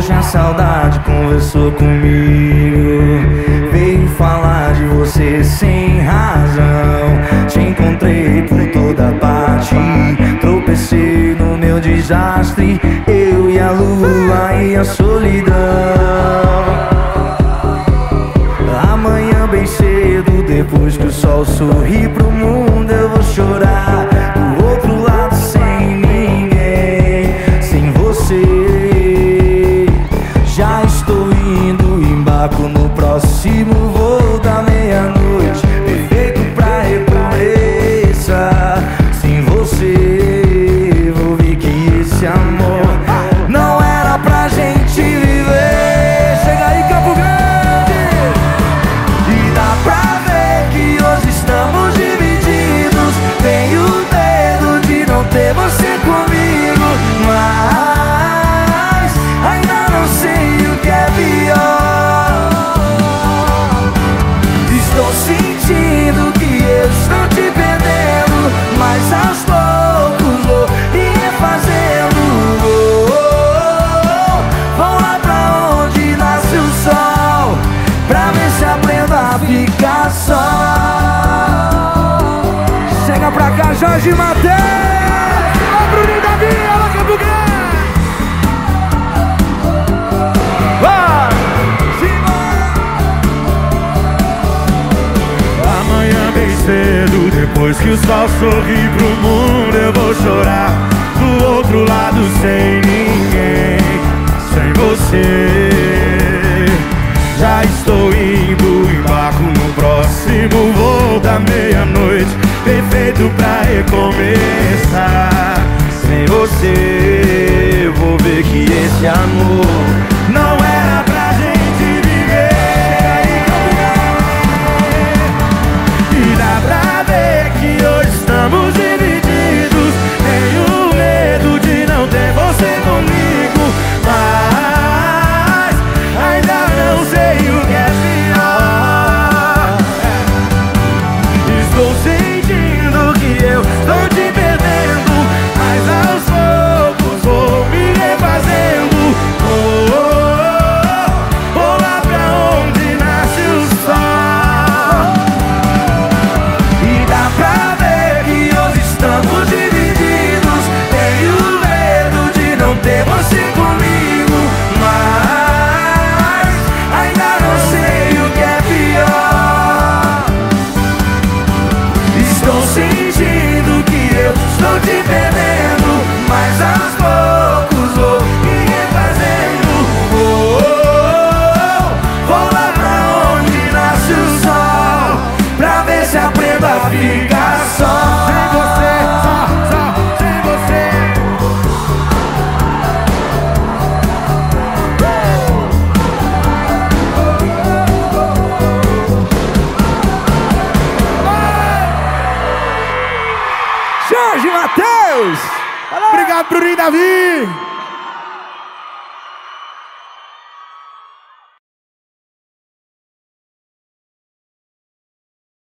hoje a saudade conversou comigo. Veio falar de você sem razão. Te encontrei por toda parte. Tropecei no meu desastre. Eu e a lua e a solidão. Amanhã bem cedo, depois que o sol sorri pro No próximo voo. Jorge Matheus! Ó Bruno Davi, ó Campo Grande! Vai! Amanhã bem cedo, depois que o sol sorri pro mundo, eu vou chorar do outro lado sem ninguém, sem você. Já estou indo, embarco no próximo voo da meia-noite jeito pra recomeçar. Sem você, eu vou ver que esse amor Matheus! Obrigado, Bruninho Davi!